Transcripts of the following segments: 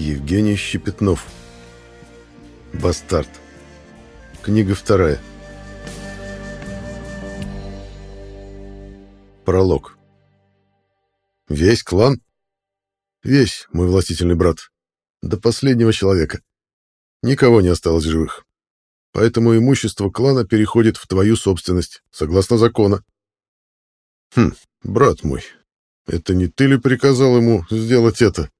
Евгений Щепетнов. Бастард. Книга вторая. Пролог. Весь клан? Весь, мой властительный брат. До последнего человека. Никого не осталось живых. Поэтому имущество клана переходит в твою собственность, согласно закону. Хм, брат мой, это не ты ли приказал ему сделать это?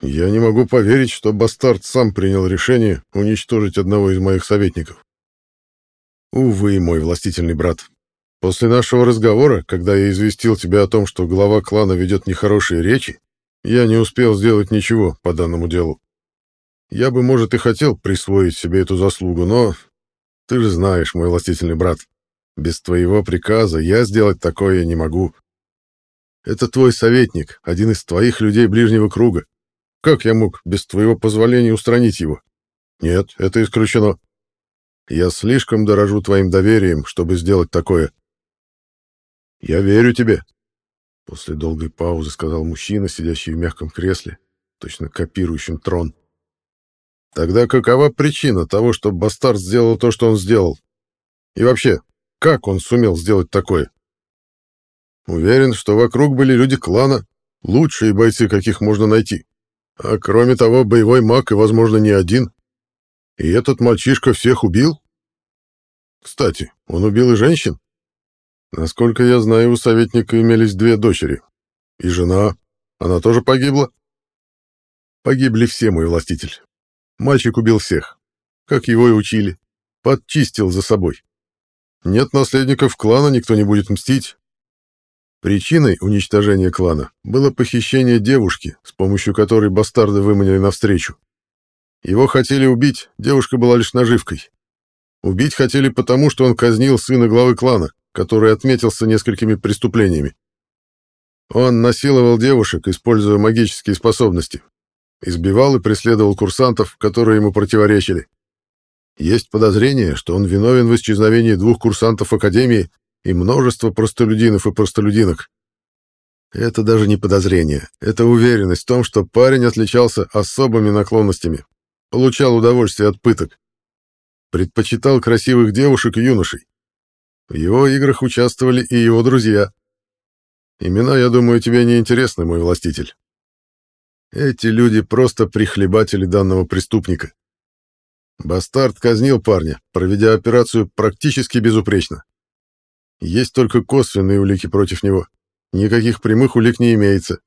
Я не могу поверить, что бастард сам принял решение уничтожить одного из моих советников. Увы, мой властительный брат. После нашего разговора, когда я известил тебя о том, что глава клана ведет нехорошие речи, я не успел сделать ничего по данному делу. Я бы, может, и хотел присвоить себе эту заслугу, но ты же знаешь, мой властительный брат, без твоего приказа я сделать такое не могу. Это твой советник, один из твоих людей ближнего круга. Как я мог без твоего позволения устранить его? Нет, это исключено. Я слишком дорожу твоим доверием, чтобы сделать такое. Я верю тебе. После долгой паузы сказал мужчина, сидящий в мягком кресле, точно копирующим трон. Тогда какова причина того, что бастард сделал то, что он сделал? И вообще, как он сумел сделать такое? Уверен, что вокруг были люди клана, лучшие бойцы, каких можно найти. А кроме того, боевой маг и, возможно, не один. И этот мальчишка всех убил? Кстати, он убил и женщин? Насколько я знаю, у советника имелись две дочери. И жена. Она тоже погибла? Погибли все, мой властитель. Мальчик убил всех. Как его и учили. Подчистил за собой. Нет наследников клана, никто не будет мстить. Причиной уничтожения клана было похищение девушки, с помощью которой бастарды выманили навстречу. Его хотели убить, девушка была лишь наживкой. Убить хотели потому, что он казнил сына главы клана, который отметился несколькими преступлениями. Он насиловал девушек, используя магические способности. Избивал и преследовал курсантов, которые ему противоречили. Есть подозрение, что он виновен в исчезновении двух курсантов Академии и множество простолюдинов и простолюдинок. Это даже не подозрение, это уверенность в том, что парень отличался особыми наклонностями, получал удовольствие от пыток, предпочитал красивых девушек и юношей. В его играх участвовали и его друзья. Имена, я думаю, тебе не интересны, мой властитель. Эти люди просто прихлебатели данного преступника. Бастард казнил парня, проведя операцию практически безупречно. Есть только косвенные улики против него. Никаких прямых улик не имеется.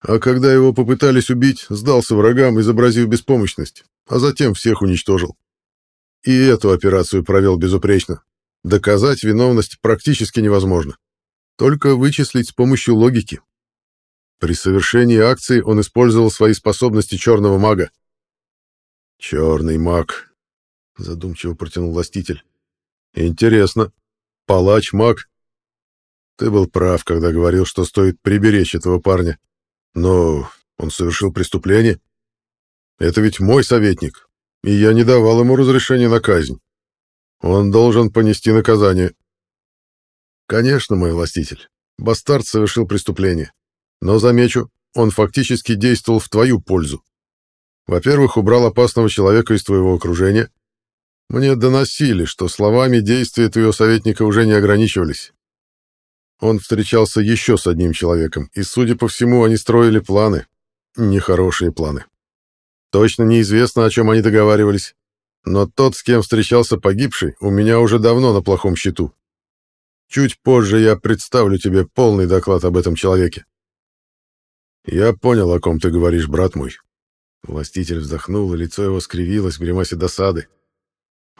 А когда его попытались убить, сдался врагам, изобразив беспомощность, а затем всех уничтожил. И эту операцию провел безупречно. Доказать виновность практически невозможно. Только вычислить с помощью логики. При совершении акции он использовал свои способности черного мага. «Черный маг», — задумчиво протянул властитель. «Интересно. Палач-маг. Ты был прав, когда говорил, что стоит приберечь этого парня. Но он совершил преступление. Это ведь мой советник, и я не давал ему разрешения на казнь. Он должен понести наказание. Конечно, мой властитель, бастард совершил преступление. Но, замечу, он фактически действовал в твою пользу. Во-первых, убрал опасного человека из твоего окружения, мне доносили, что словами действия твоего советника уже не ограничивались. Он встречался еще с одним человеком, и, судя по всему, они строили планы. Нехорошие планы. Точно неизвестно, о чем они договаривались. Но тот, с кем встречался погибший, у меня уже давно на плохом счету. Чуть позже я представлю тебе полный доклад об этом человеке. Я понял, о ком ты говоришь, брат мой. Властитель вздохнул, и лицо его скривилось в гримасе досады.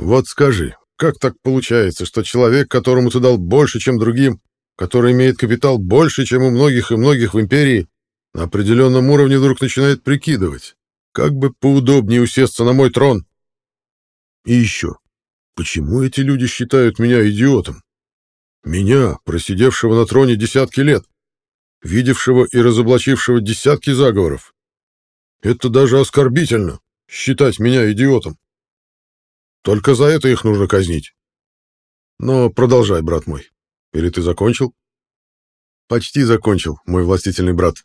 Вот скажи, как так получается, что человек, которому ты дал больше, чем другим, который имеет капитал больше, чем у многих и многих в империи, на определенном уровне вдруг начинает прикидывать, как бы поудобнее усесться на мой трон? И еще, почему эти люди считают меня идиотом? Меня, просидевшего на троне десятки лет, видевшего и разоблачившего десятки заговоров. Это даже оскорбительно, считать меня идиотом. Только за это их нужно казнить. Но продолжай, брат мой. Или ты закончил? Почти закончил, мой властительный брат.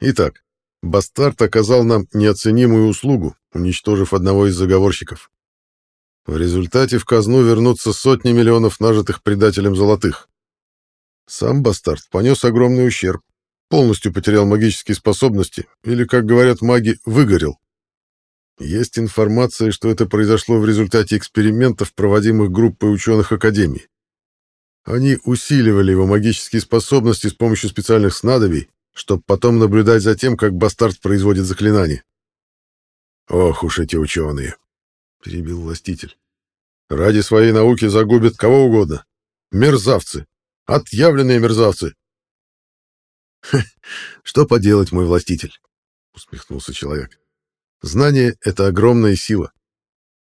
Итак, Бастард оказал нам неоценимую услугу, уничтожив одного из заговорщиков. В результате в казну вернутся сотни миллионов нажитых предателем золотых. Сам Бастард понес огромный ущерб, полностью потерял магические способности, или, как говорят маги, выгорел. Есть информация, что это произошло в результате экспериментов, проводимых группой ученых Академии. Они усиливали его магические способности с помощью специальных снадобий, чтобы потом наблюдать за тем, как бастард производит заклинания. «Ох уж эти ученые!» — перебил властитель. «Ради своей науки загубят кого угодно. Мерзавцы! Отъявленные мерзавцы!» «Что поделать, мой властитель?» — усмехнулся человек. «Знание — это огромная сила.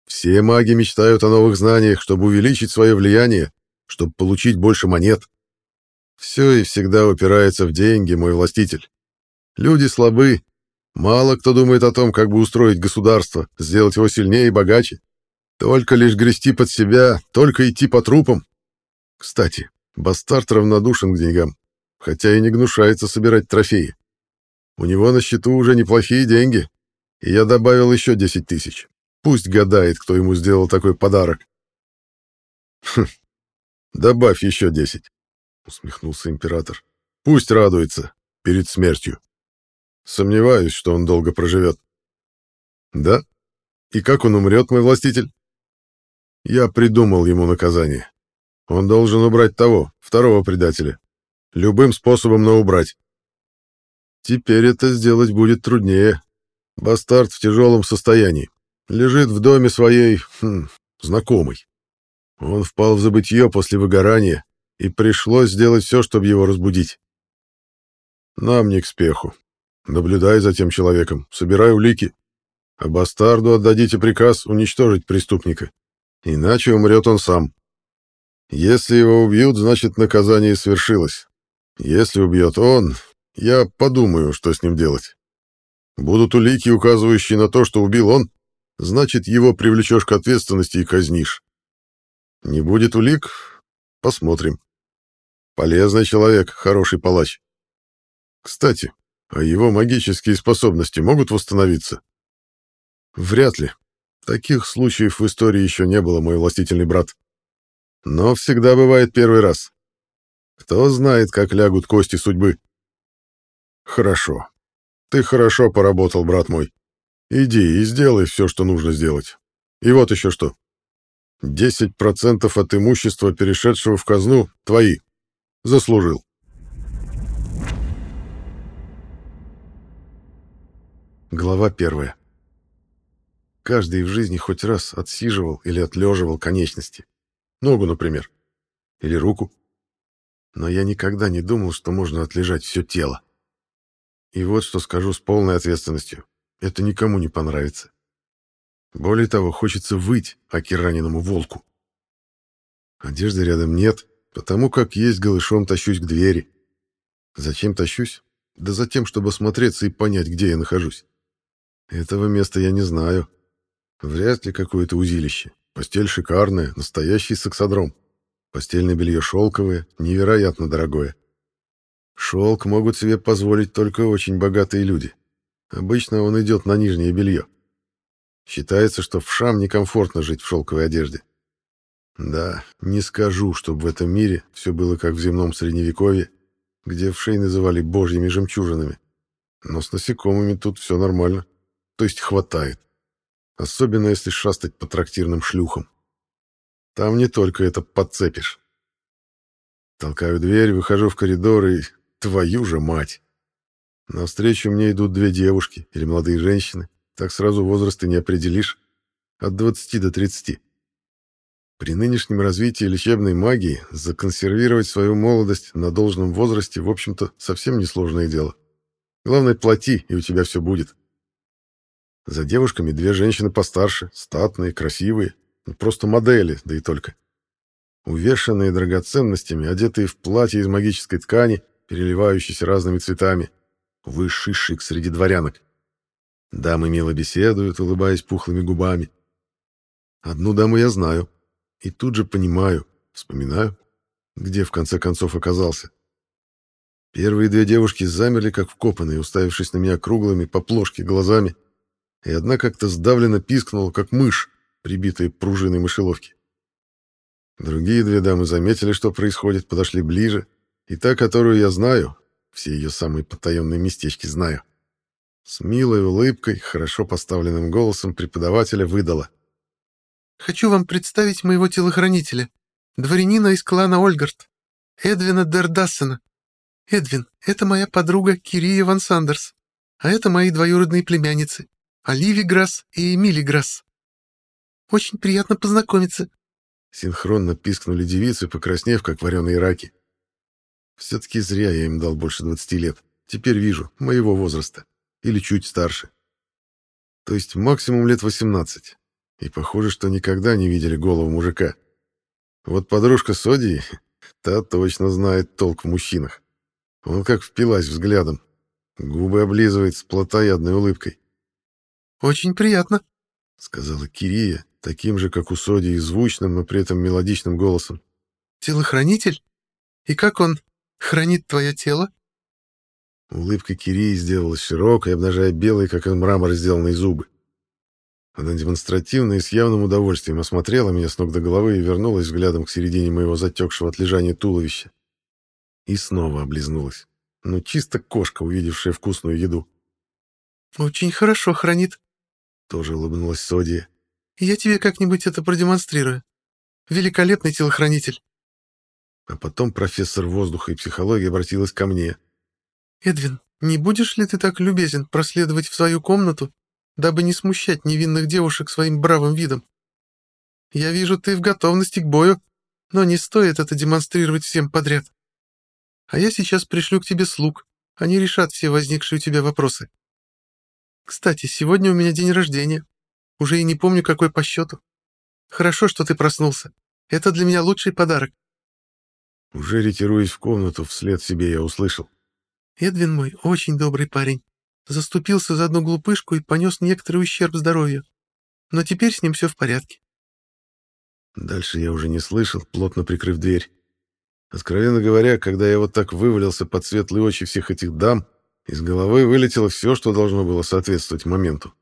Все маги мечтают о новых знаниях, чтобы увеличить свое влияние, чтобы получить больше монет. Все и всегда упирается в деньги, мой властитель. Люди слабы. Мало кто думает о том, как бы устроить государство, сделать его сильнее и богаче. Только лишь грести под себя, только идти по трупам. Кстати, бастард равнодушен к деньгам, хотя и не гнушается собирать трофеи. У него на счету уже неплохие деньги, и я добавил еще 10 тысяч. Пусть гадает, кто ему сделал такой подарок. Хм, добавь еще 10. — усмехнулся император. «Пусть радуется перед смертью. Сомневаюсь, что он долго проживет». «Да? И как он умрет, мой властитель?» «Я придумал ему наказание. Он должен убрать того, второго предателя. Любым способом, но убрать. Теперь это сделать будет труднее. Бастард в тяжелом состоянии. Лежит в доме своей... Хм, знакомой. Он впал в забытье после выгорания, и пришлось сделать все, чтобы его разбудить. Нам не к спеху. Наблюдай за тем человеком, собирай улики, а бастарду отдадите приказ уничтожить преступника, иначе умрет он сам. Если его убьют, значит, наказание свершилось. Если убьет он, я подумаю, что с ним делать. Будут улики, указывающие на то, что убил он, значит, его привлечешь к ответственности и казнишь. Не будет улик, посмотрим. Полезный человек, хороший палач. Кстати, а его магические способности могут восстановиться? Вряд ли. Таких случаев в истории еще не было, мой властительный брат. Но всегда бывает первый раз. Кто знает, как лягут кости судьбы. Хорошо. Ты хорошо поработал, брат мой. Иди и сделай все, что нужно сделать. И вот еще что. 10% от имущества, перешедшего в казну, твои. Заслужил. Глава первая. Каждый в жизни хоть раз отсиживал или отлеживал конечности. Ногу, например. Или руку. Но я никогда не думал, что можно отлежать все тело. И вот что скажу с полной ответственностью. Это никому не понравится. Более того, хочется выть окераненному волку. Одежды рядом нет, Потому как есть голышом тащусь к двери. Зачем тащусь? Да за тем, чтобы осмотреться и понять, где я нахожусь. Этого места я не знаю. Вряд ли какое-то узилище. Постель шикарная, настоящий сексодром. Постельное белье шелковое, невероятно дорогое. Шелк могут себе позволить только очень богатые люди. Обычно он идет на нижнее белье. Считается, что в шам некомфортно жить в шелковой одежде. Да, не скажу, чтобы в этом мире все было как в земном средневековье, где в шей называли божьими жемчужинами. Но с насекомыми тут все нормально. То есть хватает. Особенно если шастать по трактирным шлюхам. Там не только это подцепишь. Толкаю дверь, выхожу в коридор и... Твою же мать! Навстречу мне идут две девушки или молодые женщины. Так сразу возраст и не определишь. От 20 до 30. При нынешнем развитии лечебной магии законсервировать свою молодость на должном возрасте, в общем-то, совсем несложное дело. Главное, плати, и у тебя все будет. За девушками две женщины постарше, статные, красивые, ну, просто модели, да и только. Увешанные драгоценностями, одетые в платье из магической ткани, переливающиеся разными цветами. Высший шик среди дворянок. Дамы мило беседуют, улыбаясь пухлыми губами. Одну даму я знаю, и тут же понимаю, вспоминаю, где в конце концов оказался. Первые две девушки замерли, как вкопанные, уставившись на меня круглыми по плошке глазами, и одна как-то сдавленно пискнула, как мышь, прибитая пружиной мышеловки. Другие две дамы заметили, что происходит, подошли ближе, и та, которую я знаю, все ее самые потаенные местечки знаю, с милой улыбкой, хорошо поставленным голосом преподавателя выдала. «Хочу вам представить моего телохранителя, дворянина из клана Ольгард, Эдвина Дердассена. Эдвин, это моя подруга Кирия Ван Сандерс, а это мои двоюродные племянницы, Оливи Грасс и Эмили Грасс. Очень приятно познакомиться». Синхронно пискнули девицы, покраснев, как вареные раки. Все-таки зря я им дал больше двадцати лет. Теперь вижу, моего возраста. Или чуть старше. То есть максимум лет восемнадцать. И похоже, что никогда не видели голову мужика. Вот подружка Соди, та точно знает толк в мужчинах. Он как впилась взглядом. Губы облизывает с плотоядной улыбкой. «Очень приятно», — сказала Кирия, таким же, как у Соди, звучным, но при этом мелодичным голосом. «Телохранитель? И как он хранит твое тело?» Улыбка Кирии сделалась широкой, обнажая белые, как из мрамора, сделанные зубы. Она демонстративно и с явным удовольствием осмотрела меня с ног до головы и вернулась взглядом к середине моего затекшего от лежания туловища. И снова облизнулась. Ну, чисто кошка, увидевшая вкусную еду. «Очень хорошо хранит», — тоже улыбнулась Содия. «Я тебе как-нибудь это продемонстрирую. Великолепный телохранитель». А потом профессор воздуха и психологии обратилась ко мне. «Эдвин, не будешь ли ты так любезен проследовать в свою комнату дабы не смущать невинных девушек своим бравым видом. Я вижу, ты в готовности к бою, но не стоит это демонстрировать всем подряд. А я сейчас пришлю к тебе слуг, они решат все возникшие у тебя вопросы. Кстати, сегодня у меня день рождения. Уже и не помню, какой по счету. Хорошо, что ты проснулся. Это для меня лучший подарок. Уже ретируясь в комнату, вслед себе я услышал. Эдвин мой очень добрый парень. Заступился за одну глупышку и понес некоторый ущерб здоровью. Но теперь с ним все в порядке. Дальше я уже не слышал, плотно прикрыв дверь. Откровенно говоря, когда я вот так вывалился под светлые очи всех этих дам, из головы вылетело все, что должно было соответствовать моменту.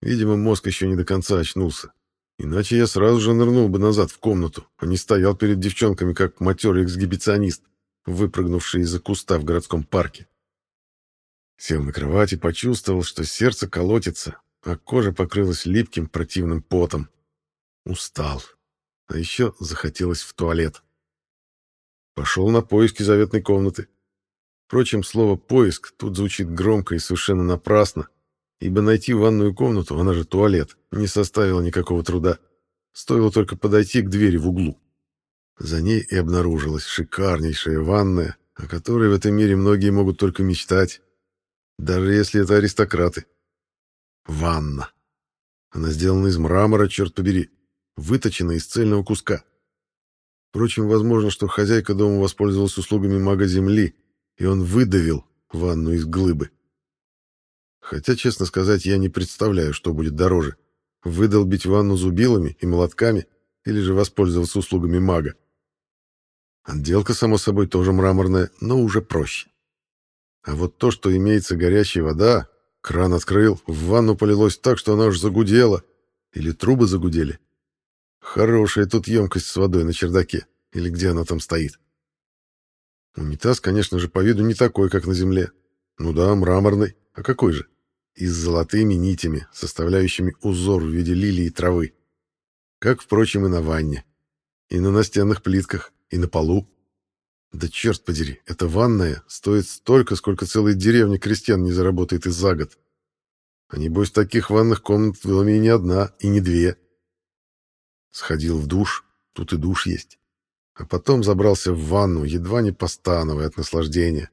Видимо, мозг еще не до конца очнулся. Иначе я сразу же нырнул бы назад в комнату, а не стоял перед девчонками, как матерый эксгибиционист, выпрыгнувший из-за куста в городском парке. Сел на кровать и почувствовал, что сердце колотится, а кожа покрылась липким противным потом. Устал. А еще захотелось в туалет. Пошел на поиски заветной комнаты. Впрочем, слово «поиск» тут звучит громко и совершенно напрасно, ибо найти ванную комнату, она же туалет, не составило никакого труда. Стоило только подойти к двери в углу. За ней и обнаружилась шикарнейшая ванная, о которой в этом мире многие могут только мечтать. Даже если это аристократы. Ванна. Она сделана из мрамора, черт побери, выточена из цельного куска. Впрочем, возможно, что хозяйка дома воспользовалась услугами мага Земли, и он выдавил ванну из глыбы. Хотя, честно сказать, я не представляю, что будет дороже. Выдолбить ванну зубилами и молотками или же воспользоваться услугами мага. Отделка, само собой, тоже мраморная, но уже проще. А вот то, что имеется горячая вода, кран открыл, в ванну полилось так, что она уж загудела. Или трубы загудели. Хорошая тут емкость с водой на чердаке. Или где она там стоит. Унитаз, конечно же, по виду не такой, как на земле. Ну да, мраморный. А какой же? И с золотыми нитями, составляющими узор в виде лилии и травы. Как, впрочем, и на ванне. И на настенных плитках, и на полу. Да черт подери, эта ванная стоит столько, сколько целая деревня крестьян не заработает и за год. А небось, таких ванных комнат в доме и не одна, и не две. Сходил в душ, тут и душ есть. А потом забрался в ванну, едва не постановая от наслаждения.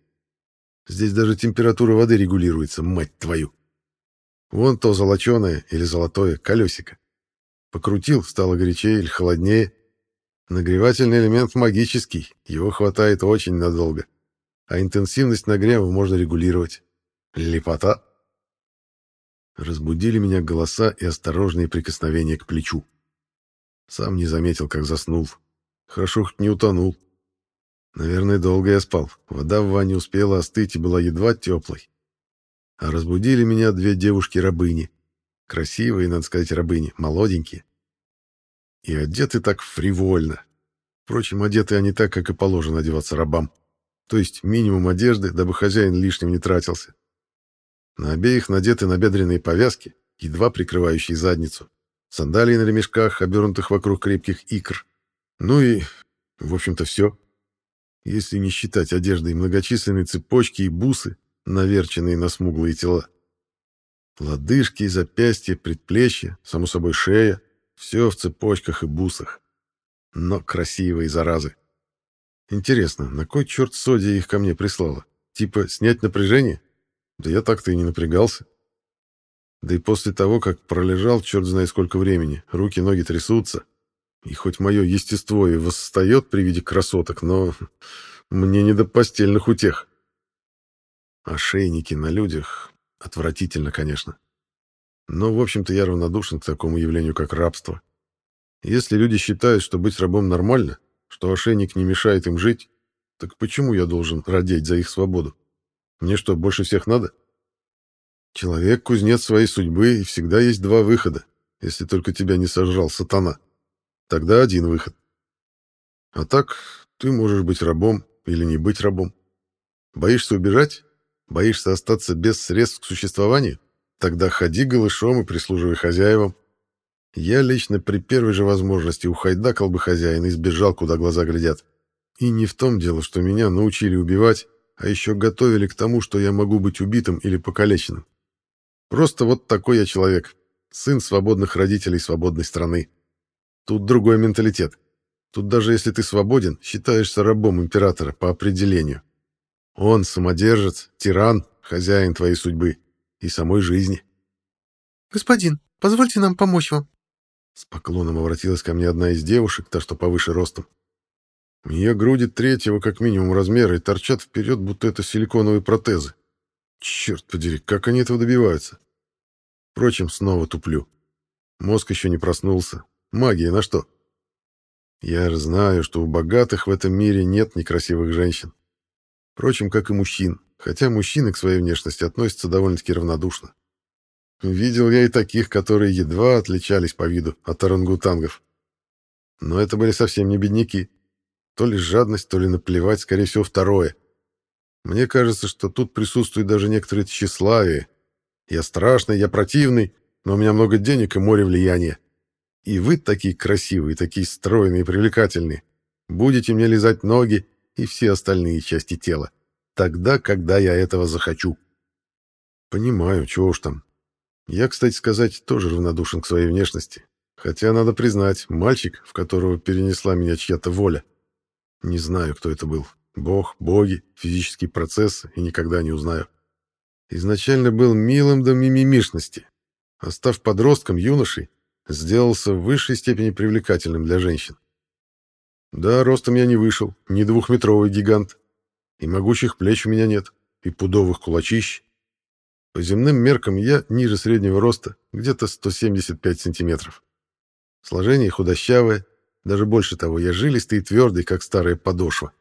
Здесь даже температура воды регулируется, мать твою. Вон то золоченое или золотое колесико. Покрутил, стало горячее или холоднее. Нагревательный элемент магический, его хватает очень надолго, а интенсивность нагрева можно регулировать. Лепота. Разбудили меня голоса и осторожные прикосновения к плечу. Сам не заметил, как заснул. Хорошо хоть не утонул. Наверное, долго я спал. Вода в ванне успела остыть и была едва теплой. А разбудили меня две девушки-рабыни. Красивые, надо сказать, рабыни, молоденькие. И одеты так фривольно. Впрочем, одеты они так, как и положено одеваться рабам. То есть минимум одежды, дабы хозяин лишним не тратился. На обеих надеты набедренные повязки, едва прикрывающие задницу. Сандалии на ремешках, обернутых вокруг крепких икр. Ну и, в общем-то, все. Если не считать одежды и многочисленные цепочки и бусы, наверченные на смуглые тела. Лодыжки, запястья, предплечья, само собой шея — все в цепочках и бусах. Но красивые заразы. Интересно, на кой черт Содия их ко мне прислала? Типа снять напряжение? Да я так-то и не напрягался. Да и после того, как пролежал черт знает сколько времени, руки-ноги трясутся, и хоть мое естество и восстает при виде красоток, но мне не до постельных утех. Ошейники на людях Отвратительно, конечно. Но, в общем-то, я равнодушен к такому явлению, как рабство. Если люди считают, что быть рабом нормально, что ошейник не мешает им жить, так почему я должен родить за их свободу? Мне что, больше всех надо? Человек — кузнец своей судьбы, и всегда есть два выхода, если только тебя не сожрал сатана. Тогда один выход. А так, ты можешь быть рабом или не быть рабом. Боишься убежать? Боишься остаться без средств к существованию? Тогда ходи голышом и прислуживай хозяевам. Я лично при первой же возможности ухайдакал бы хозяина и сбежал, куда глаза глядят. И не в том дело, что меня научили убивать, а еще готовили к тому, что я могу быть убитым или покалеченным. Просто вот такой я человек, сын свободных родителей свободной страны. Тут другой менталитет. Тут даже если ты свободен, считаешься рабом императора по определению. Он самодержец, тиран, хозяин твоей судьбы и самой жизни. «Господин, позвольте нам помочь вам». С поклоном обратилась ко мне одна из девушек, та, что повыше ростом. У нее груди третьего как минимум размера и торчат вперед, будто это силиконовые протезы. Черт подери, как они этого добиваются? Впрочем, снова туплю. Мозг еще не проснулся. Магия на что? Я же знаю, что у богатых в этом мире нет некрасивых женщин. Впрочем, как и мужчин, хотя мужчины к своей внешности относятся довольно-таки равнодушно. Видел я и таких, которые едва отличались по виду от орангутангов. Но это были совсем не бедняки. То ли жадность, то ли наплевать, скорее всего, второе. Мне кажется, что тут присутствует даже некоторое тщеславие. Я страшный, я противный, но у меня много денег и море влияния. И вы такие красивые, такие стройные и привлекательные. Будете мне лизать ноги, и все остальные части тела. Тогда, когда я этого захочу. Понимаю, чего уж там. Я, кстати сказать, тоже равнодушен к своей внешности. Хотя, надо признать, мальчик, в которого перенесла меня чья-то воля. Не знаю, кто это был. Бог, боги, физический процесс, и никогда не узнаю. Изначально был милым до мимимишности. А став подростком, юношей, сделался в высшей степени привлекательным для женщин. Да, ростом я не вышел, не двухметровый гигант. И могучих плеч у меня нет, и пудовых кулачищ. По земным меркам я ниже среднего роста, где-то 175 сантиметров. Сложение худощавое, даже больше того, я жилистый и твердый, как старая подошва.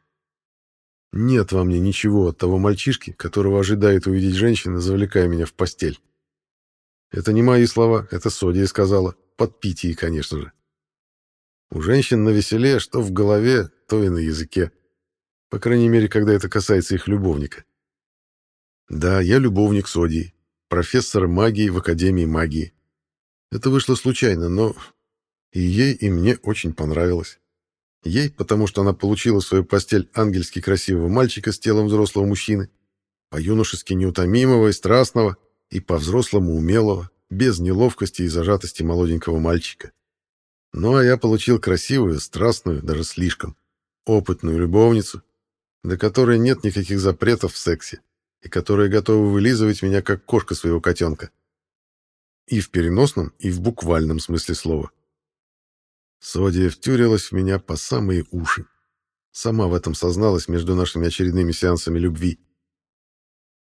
Нет во мне ничего от того мальчишки, которого ожидает увидеть женщина, завлекая меня в постель. Это не мои слова, это Содия сказала, под питье, конечно же. У женщин на веселе, что в голове, то и на языке. По крайней мере, когда это касается их любовника. Да, я любовник Содии, профессор магии в Академии магии. Это вышло случайно, но и ей, и мне очень понравилось. Ей, потому что она получила в свою постель ангельски красивого мальчика с телом взрослого мужчины, по-юношески неутомимого и страстного, и по-взрослому умелого, без неловкости и зажатости молоденького мальчика. Ну, а я получил красивую, страстную, даже слишком, опытную любовницу, для которой нет никаких запретов в сексе, и которая готова вылизывать меня, как кошка своего котенка. И в переносном, и в буквальном смысле слова. Содия втюрилась в меня по самые уши. Сама в этом созналась между нашими очередными сеансами любви.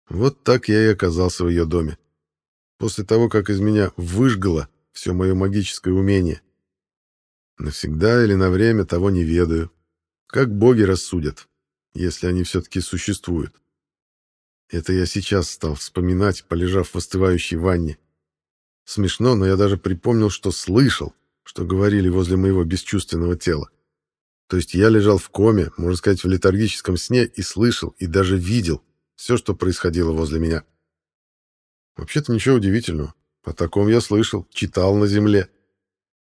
Вот так я и оказался в ее доме. После того, как из меня выжгало все мое магическое умение, Навсегда или на время того не ведаю. Как боги рассудят. если они все-таки существуют. Это я сейчас стал вспоминать, полежав в остывающей ванне. Смешно, но я даже припомнил, что слышал, что говорили возле моего бесчувственного тела. То есть я лежал в коме, можно сказать, в летаргическом сне и слышал, и даже видел все, что происходило возле меня. Вообще-то ничего удивительного. О таком я слышал, читал на земле.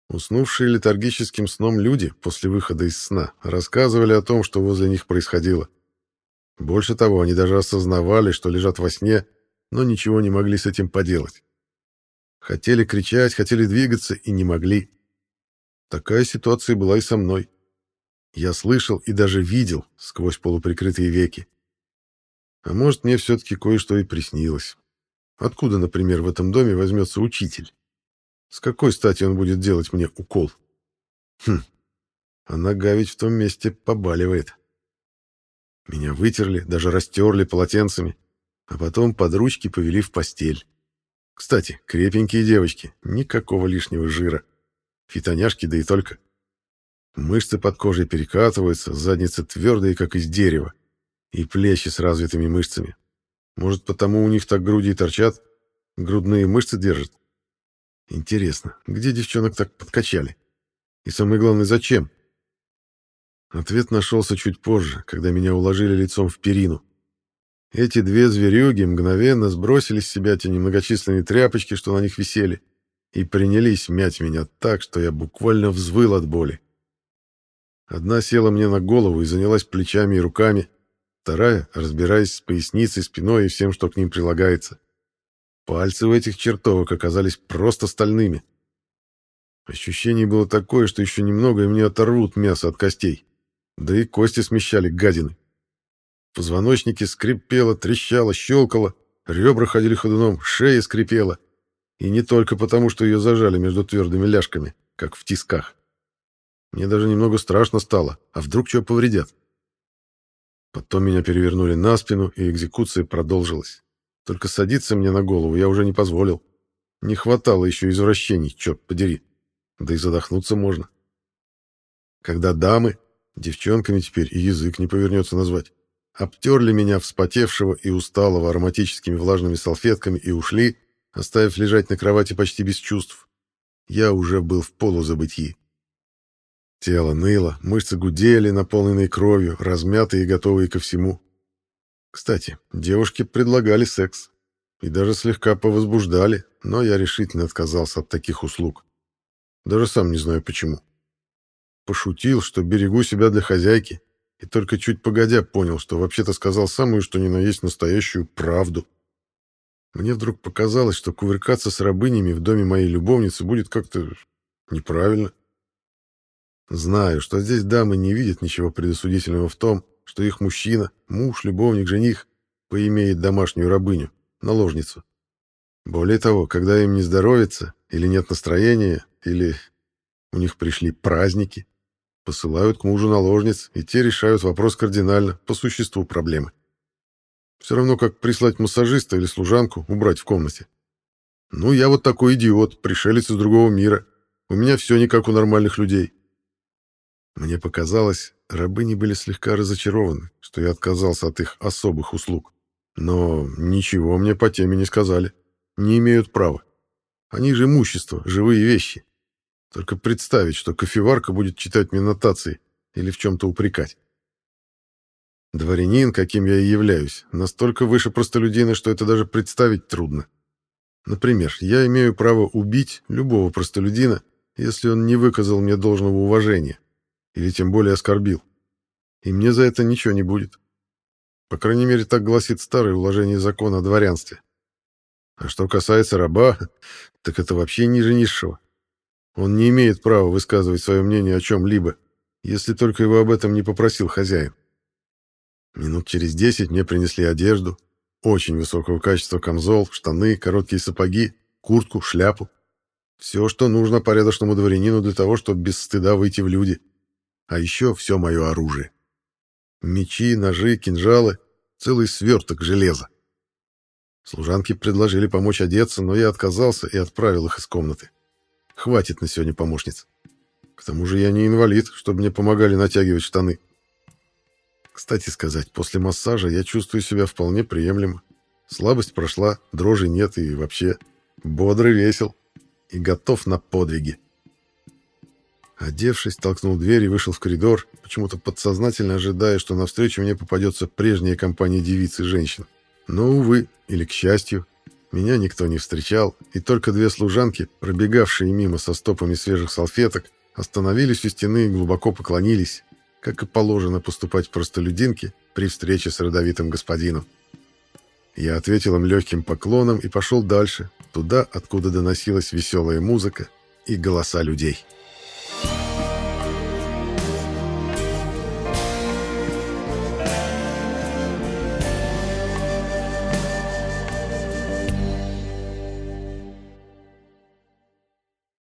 Уснувшие летаргическим сном люди после выхода из сна рассказывали о том, что возле них происходило. Больше того, они даже осознавали, что лежат во сне, но ничего не могли с этим поделать. Хотели кричать, хотели двигаться и не могли. Такая ситуация была и со мной. Я слышал и даже видел сквозь полуприкрытые веки. А может, мне все-таки кое-что и приснилось. Откуда, например, в этом доме возьмется учитель? С какой стати он будет делать мне укол? Хм, а нога в том месте побаливает. Меня вытерли, даже растерли полотенцами, а потом под ручки повели в постель. Кстати, крепенькие девочки, никакого лишнего жира. Фитоняшки, да и только. Мышцы под кожей перекатываются, задницы твердые, как из дерева, и плечи с развитыми мышцами. Может, потому у них так груди и торчат? Грудные мышцы держат? Интересно, где девчонок так подкачали? И самое главное, зачем? Ответ нашелся чуть позже, когда меня уложили лицом в перину. Эти две зверюги мгновенно сбросили с себя те немногочисленные тряпочки, что на них висели, и принялись мять меня так, что я буквально взвыл от боли. Одна села мне на голову и занялась плечами и руками, вторая, разбираясь с поясницей, спиной и всем, что к ним прилагается. Пальцы у этих чертовок оказались просто стальными. Ощущение было такое, что еще немного, и мне оторвут мясо от костей. Да и кости смещали гадины. В позвоночнике скрипело, трещало, щелкало, ребра ходили ходуном, шея скрипела. И не только потому, что ее зажали между твердыми ляжками, как в тисках. Мне даже немного страшно стало, а вдруг что повредят? Потом меня перевернули на спину, и экзекуция продолжилась. Только садиться мне на голову я уже не позволил. Не хватало еще извращений, черт подери. Да и задохнуться можно. Когда дамы, девчонками теперь и язык не повернется назвать, обтерли меня вспотевшего и усталого ароматическими влажными салфетками и ушли, оставив лежать на кровати почти без чувств, я уже был в полузабытии. Тело ныло, мышцы гудели, наполненные кровью, размятые и готовые ко всему. Кстати, девушки предлагали секс. И даже слегка повозбуждали, но я решительно отказался от таких услуг. Даже сам не знаю почему. Пошутил, что берегу себя для хозяйки, и только чуть погодя понял, что вообще-то сказал самую, что ни на есть настоящую правду. Мне вдруг показалось, что кувыркаться с рабынями в доме моей любовницы будет как-то неправильно. Знаю, что здесь дамы не видят ничего предосудительного в том, что их мужчина, муж, любовник, жених, поимеет домашнюю рабыню, наложницу. Более того, когда им не здоровится, или нет настроения, или у них пришли праздники, посылают к мужу наложниц, и те решают вопрос кардинально, по существу проблемы. Все равно, как прислать массажиста или служанку, убрать в комнате. Ну, я вот такой идиот, пришелец из другого мира. У меня все не как у нормальных людей. Мне показалось, рабыни были слегка разочарованы, что я отказался от их особых услуг. Но ничего мне по теме не сказали. Не имеют права. Они же имущество, живые вещи. Только представить, что кофеварка будет читать мне нотации или в чем-то упрекать. Дворянин, каким я и являюсь, настолько выше простолюдина, что это даже представить трудно. Например, я имею право убить любого простолюдина, если он не выказал мне должного уважения или тем более оскорбил. И мне за это ничего не будет. По крайней мере, так гласит старое уложение закона о дворянстве. А что касается раба, так это вообще ниже низшего. Он не имеет права высказывать свое мнение о чем-либо, если только его об этом не попросил хозяин. Минут через десять мне принесли одежду, очень высокого качества камзол, штаны, короткие сапоги, куртку, шляпу. Все, что нужно порядочному дворянину для того, чтобы без стыда выйти в люди. — а еще все мое оружие. Мечи, ножи, кинжалы, целый сверток железа. Служанки предложили помочь одеться, но я отказался и отправил их из комнаты. Хватит на сегодня помощниц. К тому же я не инвалид, чтобы мне помогали натягивать штаны. Кстати сказать, после массажа я чувствую себя вполне приемлемо. Слабость прошла, дрожи нет и вообще бодрый весел и готов на подвиги. Одевшись, толкнул дверь и вышел в коридор, почему-то подсознательно ожидая, что навстречу мне попадется прежняя компания девиц и женщин. Но, увы, или к счастью, меня никто не встречал, и только две служанки, пробегавшие мимо со стопами свежих салфеток, остановились у стены и глубоко поклонились, как и положено поступать простолюдинке при встрече с родовитым господином. Я ответил им легким поклоном и пошел дальше, туда, откуда доносилась веселая музыка и голоса людей.